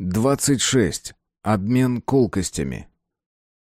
26. Обмен колкостями.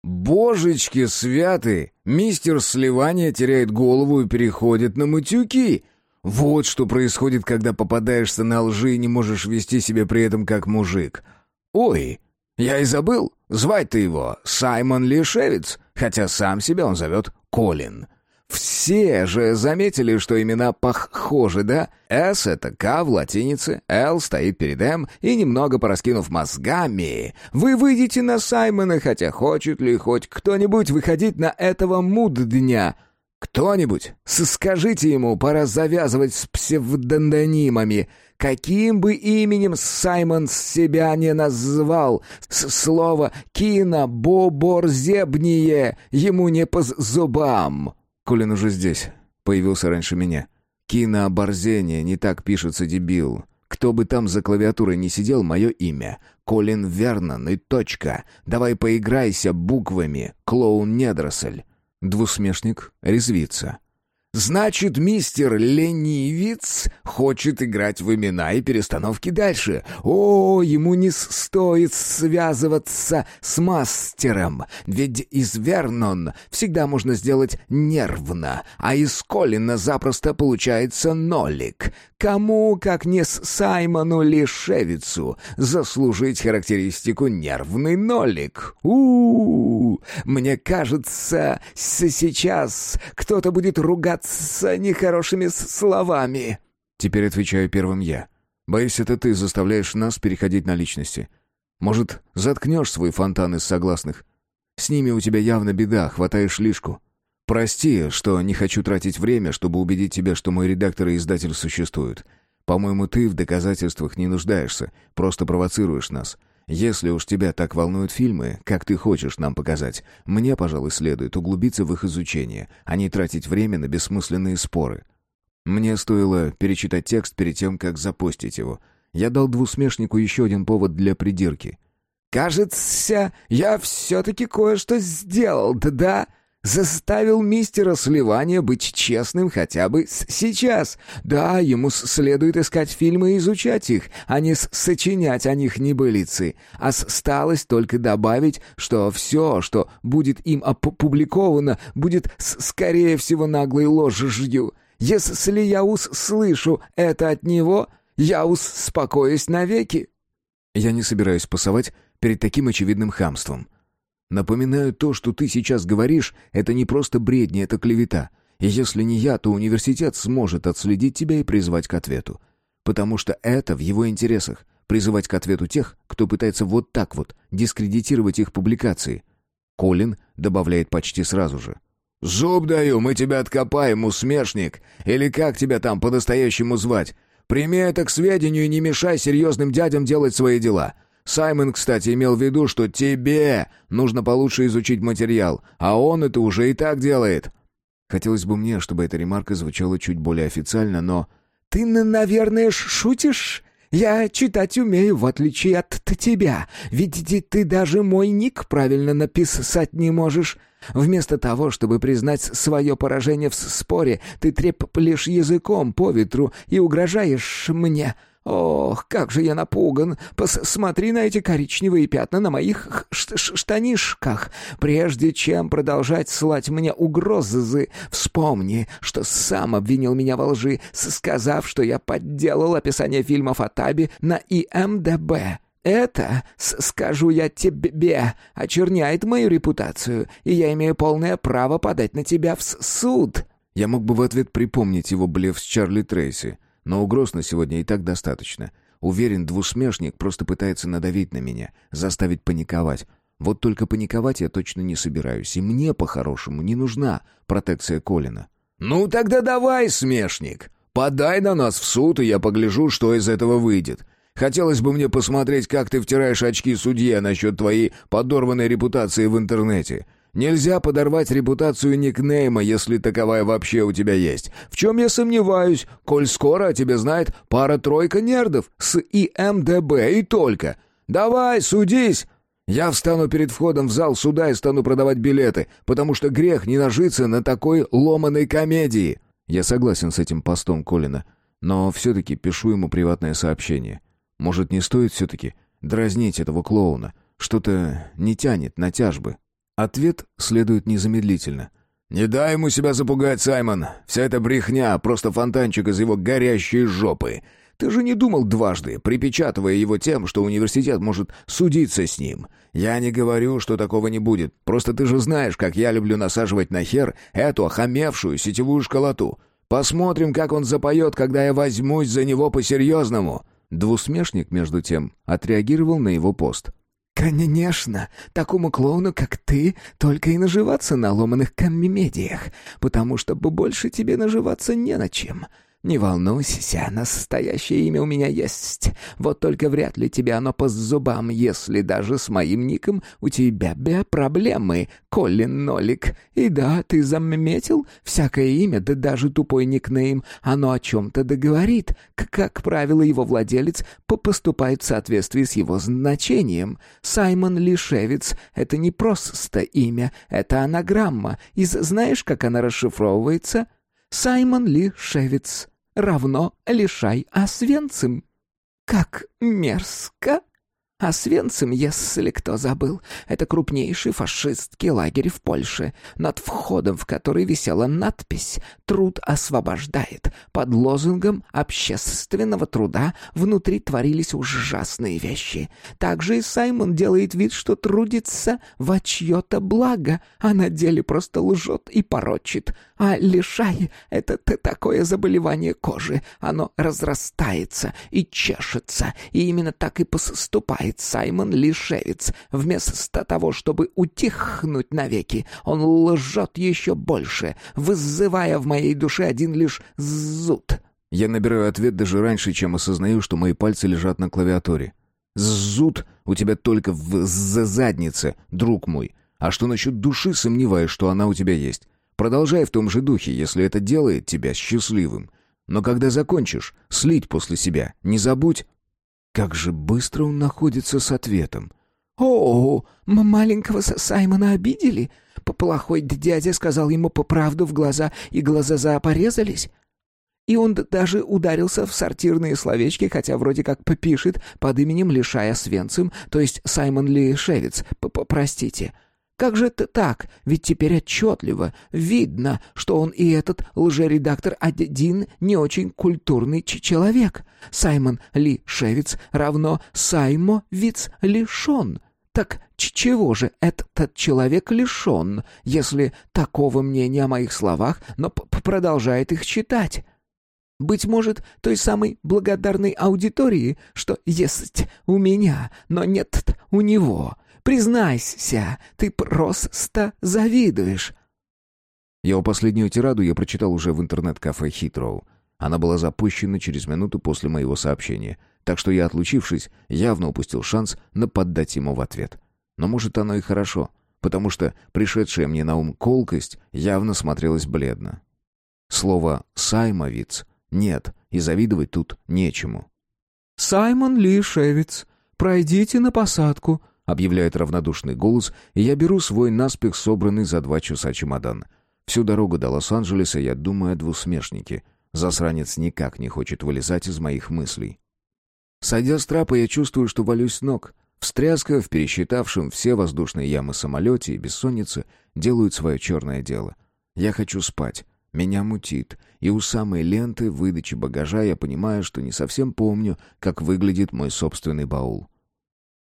«Божечки святы! Мистер Сливания теряет голову и переходит на матюки!» Вот что происходит, когда попадаешься на лжи и не можешь вести себя при этом как мужик. «Ой, я и забыл, звать-то его Саймон Лишевец, хотя сам себя он зовет Колин». Все же заметили, что имена похожи, да? «С» — это «К» в латинице, «Л» стоит перед «М», и немного пораскинув мозгами, вы выйдете на Саймона, хотя хочет ли хоть кто-нибудь выходить на этого муд-дня. Кто-нибудь, скажите ему, пора завязывать с псевдонимами. Каким бы именем Саймон себя не назвал, с слова «кино-боборзебнее» ему не по зубам. Колин уже здесь. Появился раньше меня. Кинооборзение, не так пишется дебил. Кто бы там за клавиатурой не сидел, мое имя. Колин Вернон и точка. Давай поиграйся буквами. Клоун недросль. Двусмешник резвится. Значит, мистер ленивец хочет играть в имена и перестановки дальше. О, ему не стоит связываться с мастером, ведь из Вернон всегда можно сделать нервно, а из Колина запросто получается нолик. Кому, как не с Саймону Лишевицу, заслужить характеристику нервный нолик? у, -у, -у Мне кажется, сейчас кто-то будет ругаться нехорошими словами. Теперь отвечаю первым я. Боюсь, это ты заставляешь нас переходить на личности. Может, заткнешь свой фонтан из согласных? С ними у тебя явно беда, хватаешь лишку. Прости, что не хочу тратить время, чтобы убедить тебя, что мой редактор и издатель существуют. По-моему, ты в доказательствах не нуждаешься, просто провоцируешь нас. Если уж тебя так волнуют фильмы, как ты хочешь нам показать, мне, пожалуй, следует углубиться в их изучение, а не тратить время на бессмысленные споры. Мне стоило перечитать текст перед тем, как запостить его. Я дал двусмешнику еще один повод для придирки. «Кажется, я все-таки кое-что сделал, да?» Заставил мистера Сливания быть честным хотя бы сейчас. Да, ему следует искать фильмы и изучать их, а не сочинять о них небылицы. А осталось только добавить, что все, что будет им опубликовано, будет, скорее всего, наглой ложью. Если я услышу это от него, я успокоюсь навеки. Я не собираюсь пасовать перед таким очевидным хамством. Напоминаю, то, что ты сейчас говоришь, это не просто бредни, это клевета. И если не я, то университет сможет отследить тебя и призвать к ответу. Потому что это в его интересах — призывать к ответу тех, кто пытается вот так вот дискредитировать их публикации. Колин добавляет почти сразу же. «Зуб даю, мы тебя откопаем, усмешник! Или как тебя там по-настоящему звать? Прими это к сведению и не мешай серьезным дядям делать свои дела. Саймон, кстати, имел в виду, что тебе нужно получше изучить материал, а он это уже и так делает. Хотелось бы мне, чтобы эта ремарка звучала чуть более официально, но... «Ты, наверное, шутишь? Я читать умею, в отличие от тебя. Ведь ты даже мой ник правильно написать не можешь. Вместо того, чтобы признать свое поражение в споре, ты треплешь языком по ветру и угрожаешь мне. Ох, как же я напуган! Посмотри на эти коричневые пятна на моих штанишках. Прежде чем продолжать слать мне угрозы, вспомни, что сам обвинил меня во лжи, сказав, что я подделал описание фильмов о Табе на ИМДБ. Это, скажу я тебе, очерняет мою репутацию, и я имею полное право подать на тебя в суд». Я мог бы в ответ припомнить его блеф с Чарли Трейси, но угроз на сегодня и так достаточно. Уверен, двусмешник просто пытается надавить на меня, заставить паниковать. Вот только паниковать я точно не собираюсь, и мне, по-хорошему, не нужна протекция Колина. «Ну тогда давай, смешник, подай на нас в суд, и я погляжу, что из этого выйдет. Хотелось бы мне посмотреть, как ты втираешь очки судье насчет твоей подорванной репутации в интернете. Нельзя подорвать репутацию никнейма, если таковая вообще у тебя есть. В чем я сомневаюсь, коль скоро о тебе знает пара-тройка нердов с ИМДБ и только. Давай, судись!» Я встану перед входом в зал суда и стану продавать билеты, потому что грех не нажиться на такой ломаной комедии». Я согласен с этим постом Колина, но все-таки пишу ему приватное сообщение. Может, не стоит все-таки дразнить этого клоуна. Что-то не тянет на тяжбы. Ответ следует незамедлительно. «Не дай ему себя запугать, Саймон. Вся эта брехня — просто фонтанчик из его горящей жопы. Ты же не думал дважды, припечатывая его тем, что университет может судиться с ним. Я не говорю, что такого не будет. Просто ты же знаешь, как я люблю насаживать на хер эту охамевшую сетевую школоту. Посмотрим, как он запоет, когда я возьмусь за него по-серьезному». Двусмешник, между тем, отреагировал на его пост. «Конечно, такому клоуну, как ты, только и наживаться на ломаных коммедиях, потому что больше тебе наживаться не на чем. «Не волнуйся, настоящее имя у меня есть. Вот только вряд ли тебе оно по зубам, если даже с моим ником у тебя бя проблемы, Колин Нолик. И да, ты заметил, всякое имя, да даже тупой никнейм, оно о чем-то договорит. Как, как правило, его владелец поступает в соответствии с его значением. Саймон Лишевец — это не просто имя, это анаграмма. И знаешь, как она расшифровывается?» Саймон Ли Шевиц равно лишай Освенцим. Как мерзко! А Свенцем, если кто забыл, это крупнейший фашистский лагерь в Польше, над входом в который висела надпись «Труд освобождает». Под лозунгом общественного труда внутри творились ужасные вещи. Также и Саймон делает вид, что трудится во чье-то благо, а на деле просто лжет и порочит. А лишай — это такое заболевание кожи. Оно разрастается и чешется, и именно так и поступает знает Саймон Лишевец. Вместо того, чтобы утихнуть навеки, он лжет еще больше, вызывая в моей душе один лишь зуд. Я набираю ответ даже раньше, чем осознаю, что мои пальцы лежат на клавиатуре. Зуд у тебя только в заднице, друг мой. А что насчет души, сомневаюсь, что она у тебя есть. Продолжай в том же духе, если это делает тебя счастливым. Но когда закончишь, слить после себя, не забудь как же быстро он находится с ответом. «О, маленького Саймона обидели? Плохой дядя сказал ему по правду в глаза, и глаза за порезались?» И он даже ударился в сортирные словечки, хотя вроде как попишет под именем Лишая Свенцем, то есть Саймон Лишевец, п -п простите. Как же это так? Ведь теперь отчетливо видно, что он и этот лжередактор один не очень культурный человек. Саймон Ли Шевиц равно Саймо Виц лишен. Так чего же этот человек лишен, если такого мнения о моих словах, но продолжает их читать? Быть может, той самой благодарной аудитории, что есть у меня, но нет у него. Признайся, ты просто завидуешь». Его последнюю тираду я прочитал уже в интернет-кафе «Хитроу». Она была запущена через минуту после моего сообщения, так что я, отлучившись, явно упустил шанс нападать ему в ответ. Но может оно и хорошо, потому что пришедшая мне на ум колкость явно смотрелась бледно. Слово «саймовиц» нет, и завидовать тут нечему. «Саймон Лишевиц, пройдите на посадку», объявляет равнодушный голос, и я беру свой наспех собранный за два часа чемодан. Всю дорогу до Лос-Анджелеса я думаю о двусмешнике. Засранец никак не хочет вылезать из моих мыслей. Сойдя с трапа, я чувствую, что валюсь ног. Встряска в пересчитавшем все воздушные ямы самолете и бессонница делают свое черное дело. Я хочу спать. Меня мутит, и у самой ленты выдачи багажа я понимаю, что не совсем помню, как выглядит мой собственный баул.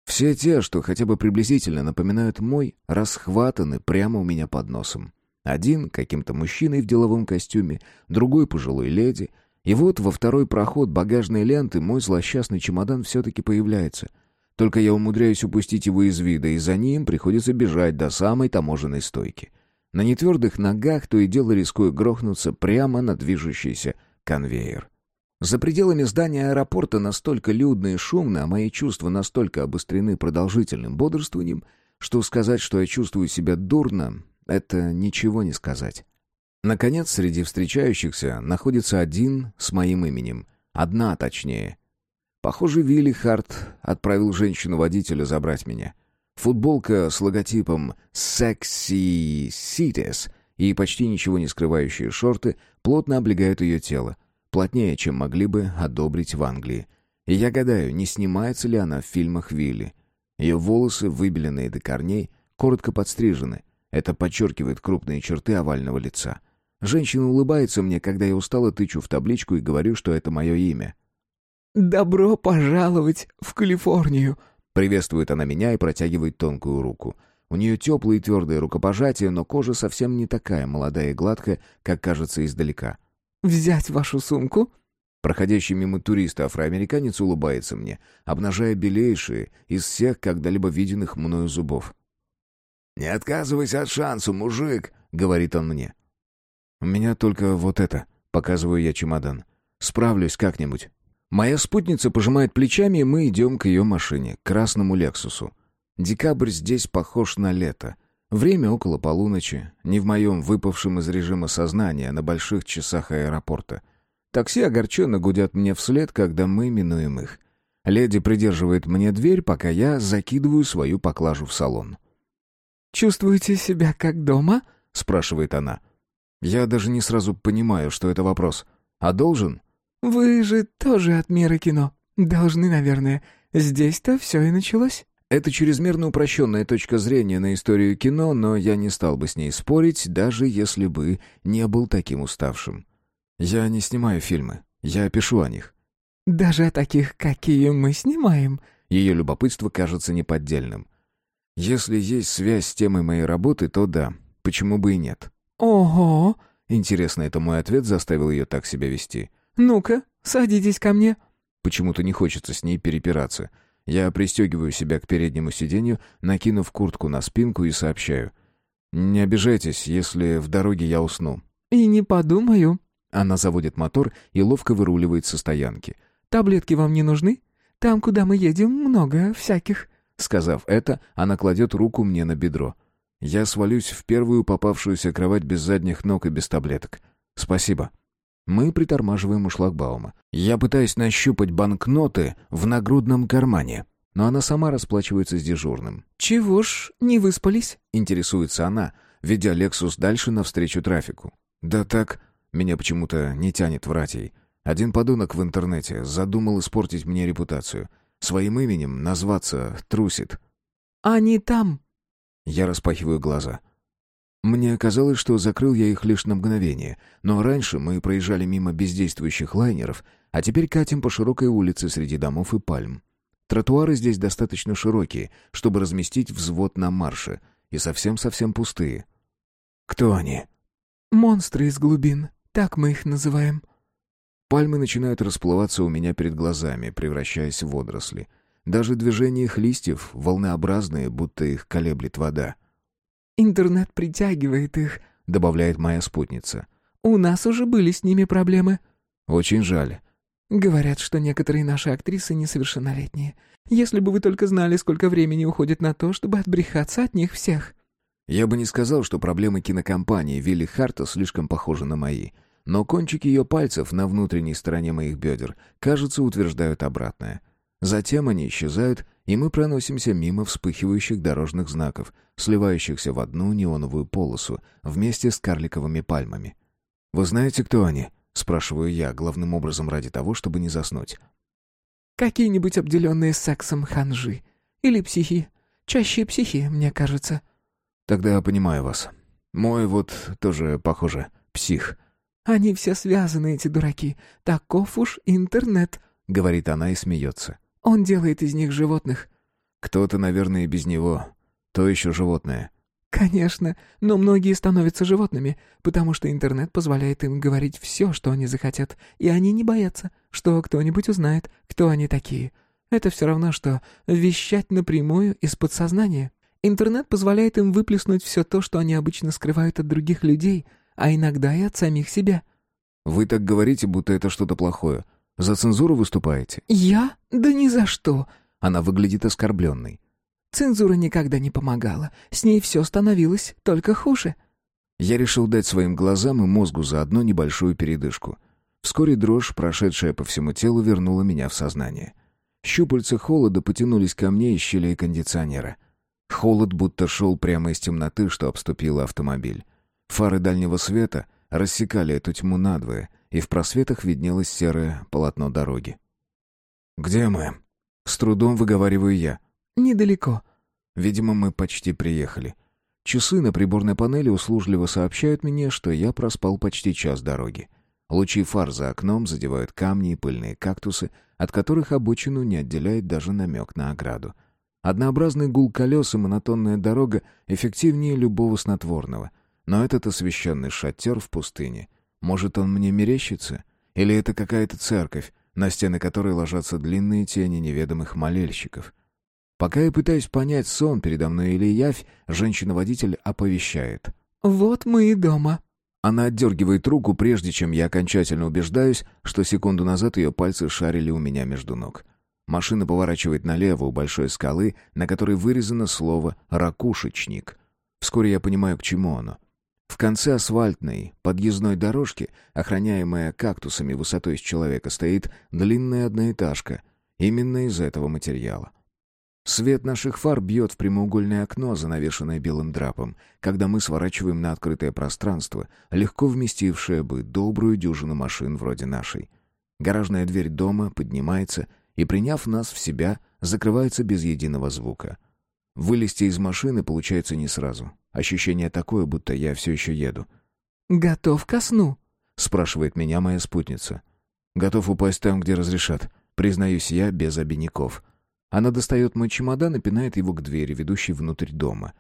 Все те, что хотя бы приблизительно напоминают мой, расхватаны прямо у меня под носом. Один каким-то мужчиной в деловом костюме, другой пожилой леди. И вот во второй проход багажной ленты мой злосчастный чемодан все-таки появляется. Только я умудряюсь упустить его из вида, и за ним приходится бежать до самой таможенной стойки. На нетвердых ногах то и дело рискую грохнуться прямо на движущийся конвейер. За пределами здания аэропорта настолько людно и шумно, а мои чувства настолько обострены продолжительным бодрствованием, что сказать, что я чувствую себя дурно, это ничего не сказать. Наконец, среди встречающихся находится один с моим именем. Одна, точнее. Похоже, Вилли Харт отправил женщину-водителя забрать меня. Футболка с логотипом «Sexy Cities» и почти ничего не скрывающие шорты плотно облегают ее тело плотнее, чем могли бы одобрить в Англии. И я гадаю, не снимается ли она в фильмах Вилли. Ее волосы, выбеленные до корней, коротко подстрижены. Это подчеркивает крупные черты овального лица. Женщина улыбается мне, когда я устало тычу в табличку и говорю, что это мое имя. «Добро пожаловать в Калифорнию!» Приветствует она меня и протягивает тонкую руку. У нее теплые и твердые рукопожатия, но кожа совсем не такая молодая и гладкая, как кажется издалека. «Взять вашу сумку?» Проходящий мимо туриста афроамериканец улыбается мне, обнажая белейшие из всех когда-либо виденных мною зубов. «Не отказывайся от шанса, мужик», — говорит он мне. «У меня только вот это», — показываю я чемодан. «Справлюсь как-нибудь». Моя спутница пожимает плечами, и мы идем к ее машине, к красному «Лексусу». Декабрь здесь похож на лето. Время около полуночи, не в моем выпавшем из режима сознания, а на больших часах аэропорта. Такси огорченно гудят мне вслед, когда мы минуем их. Леди придерживает мне дверь, пока я закидываю свою поклажу в салон. «Чувствуете себя как дома?» — спрашивает она. Я даже не сразу понимаю, что это вопрос. А должен? «Вы же тоже от мира кино. Должны, наверное. Здесь-то все и началось». Это чрезмерно упрощенная точка зрения на историю кино, но я не стал бы с ней спорить, даже если бы не был таким уставшим. Я не снимаю фильмы, я пишу о них. «Даже о таких, какие мы снимаем?» Ее любопытство кажется неподдельным. Если есть связь с темой моей работы, то да, почему бы и нет. «Ого!» Интересно, это мой ответ заставил ее так себя вести. «Ну-ка, садитесь ко мне». Почему-то не хочется с ней перепираться. Я пристегиваю себя к переднему сиденью, накинув куртку на спинку и сообщаю. «Не обижайтесь, если в дороге я усну». «И не подумаю». Она заводит мотор и ловко выруливает со стоянки. «Таблетки вам не нужны? Там, куда мы едем, много всяких». Сказав это, она кладет руку мне на бедро. Я свалюсь в первую попавшуюся кровать без задних ног и без таблеток. Спасибо. Мы притормаживаем у шлагбаума. Я пытаюсь нащупать банкноты в нагрудном кармане, но она сама расплачивается с дежурным. «Чего ж, не выспались?» — интересуется она, ведя «Лексус» дальше навстречу трафику. «Да так, меня почему-то не тянет врать ей. Один подонок в интернете задумал испортить мне репутацию. Своим именем назваться трусит». «Они там», я распахиваю глаза. Мне казалось, что закрыл я их лишь на мгновение, но раньше мы проезжали мимо бездействующих лайнеров, а теперь катим по широкой улице среди домов и пальм. Тротуары здесь достаточно широкие, чтобы разместить взвод на марше, и совсем-совсем пустые. Кто они? «Монстры из глубин, так мы их называем». Пальмы начинают расплываться у меня перед глазами, превращаясь в водоросли. Даже движение их листьев волнообразные, будто их колеблет вода. «Интернет притягивает их», — добавляет моя спутница. «У нас уже были с ними проблемы». «Очень жаль». «Говорят, что некоторые наши актрисы несовершеннолетние. Если бы вы только знали, сколько времени уходит на то, чтобы отбрехаться от них всех». Я бы не сказал, что проблемы кинокомпании Вилли Харта слишком похожи на мои. Но кончики ее пальцев на внутренней стороне моих бедер, кажется, утверждают обратное. Затем они исчезают, и мы проносимся мимо вспыхивающих дорожных знаков, сливающихся в одну неоновую полосу, вместе с карликовыми пальмами. «Вы знаете, кто они?» — спрашиваю я, главным образом ради того, чтобы не заснуть. «Какие-нибудь обделенные сексом ханжи. Или психи. Чаще психи, мне кажется». «Тогда я понимаю вас. Мой вот тоже, похоже, псих». «Они все связаны, эти дураки. Таков уж интернет», — говорит она и смеется. Он делает из них животных». «Кто-то, наверное, и без него. То еще животное». «Конечно, но многие становятся животными, потому что интернет позволяет им говорить все, что они захотят, и они не боятся, что кто-нибудь узнает, кто они такие. Это все равно, что вещать напрямую из подсознания. Интернет позволяет им выплеснуть все то, что они обычно скрывают от других людей, а иногда и от самих себя». «Вы так говорите, будто это что-то плохое. За цензуру выступаете?» «Я? Да ни за что!» Она выглядит оскорбленной. «Цензура никогда не помогала. С ней все становилось только хуже». Я решил дать своим глазам и мозгу заодно небольшую передышку. Вскоре дрожь, прошедшая по всему телу, вернула меня в сознание. Щупальца холода потянулись ко мне из щелей кондиционера. Холод будто шел прямо из темноты, что обступила автомобиль. Фары дальнего света рассекали эту тьму надвое — и в просветах виднелось серое полотно дороги. «Где мы?» С трудом выговариваю я. «Недалеко». Видимо, мы почти приехали. Часы на приборной панели услужливо сообщают мне, что я проспал почти час дороги. Лучи фар за окном задевают камни и пыльные кактусы, от которых обочину не отделяет даже намек на ограду. Однообразный гул колес и монотонная дорога эффективнее любого снотворного. Но этот освещенный шатер в пустыне. Может, он мне мерещится? Или это какая-то церковь, на стены которой ложатся длинные тени неведомых молельщиков? Пока я пытаюсь понять, сон передо мной или явь, женщина-водитель оповещает. «Вот мы и дома». Она отдергивает руку, прежде чем я окончательно убеждаюсь, что секунду назад ее пальцы шарили у меня между ног. Машина поворачивает налево у большой скалы, на которой вырезано слово «ракушечник». Вскоре я понимаю, к чему оно. В конце асфальтной подъездной дорожки, охраняемая кактусами высотой с человека, стоит длинная одноэтажка, именно из этого материала. Свет наших фар бьет в прямоугольное окно, занавешенное белым драпом, когда мы сворачиваем на открытое пространство, легко вместившее бы добрую дюжину машин вроде нашей. Гаражная дверь дома поднимается и, приняв нас в себя, закрывается без единого звука. Вылезти из машины получается не сразу. Ощущение такое, будто я все еще еду. «Готов ко сну?» — спрашивает меня моя спутница. «Готов упасть там, где разрешат», — признаюсь я без обиняков. Она достает мой чемодан и пинает его к двери, ведущей внутрь дома.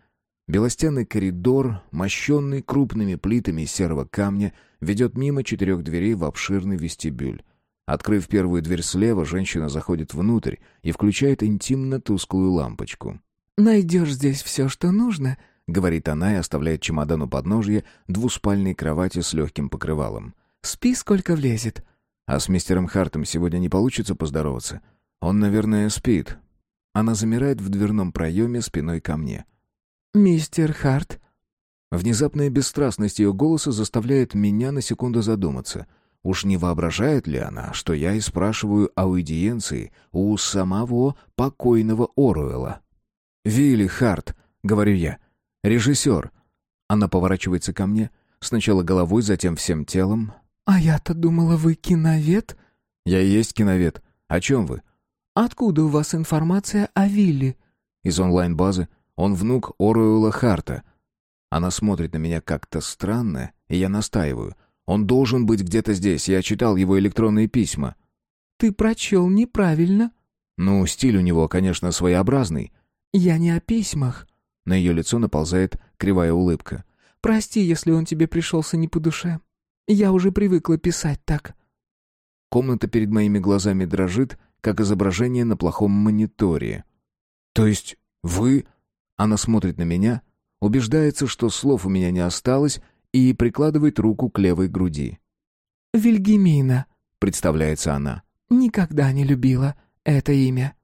Белостенный коридор, мощенный крупными плитами серого камня, ведет мимо четырех дверей в обширный вестибюль. Открыв первую дверь слева, женщина заходит внутрь и включает интимно-тусклую лампочку. «Найдешь здесь все, что нужно», — говорит она и оставляет чемодан у подножья двуспальной кровати с легким покрывалом. «Спи, сколько влезет». «А с мистером Хартом сегодня не получится поздороваться? Он, наверное, спит. Она замирает в дверном проеме спиной ко мне. «Мистер Харт?» Внезапная бесстрастность ее голоса заставляет меня на секунду задуматься. Уж не воображает ли она, что я и спрашиваю аудиенции у самого покойного Оруэлла? «Вилли Харт», — говорю я, — «режиссер». Она поворачивается ко мне, сначала головой, затем всем телом. «А я-то думала, вы киновед?» «Я и есть киновед. О чем вы?» «Откуда у вас информация о Вилли?» «Из онлайн-базы. Он внук Оруэлла Харта». Она смотрит на меня как-то странно, и я настаиваю. «Он должен быть где-то здесь. Я читал его электронные письма». «Ты прочел неправильно». «Ну, стиль у него, конечно, своеобразный». «Я не о письмах». На ее лицо наползает кривая улыбка. «Прости, если он тебе пришелся не по душе. Я уже привыкла писать так». Комната перед моими глазами дрожит, как изображение на плохом мониторе. «То есть вы...» Она смотрит на меня, убеждается, что слов у меня не осталось, и прикладывает руку к левой груди. «Вильгемина», — представляется она. «Никогда не любила это имя».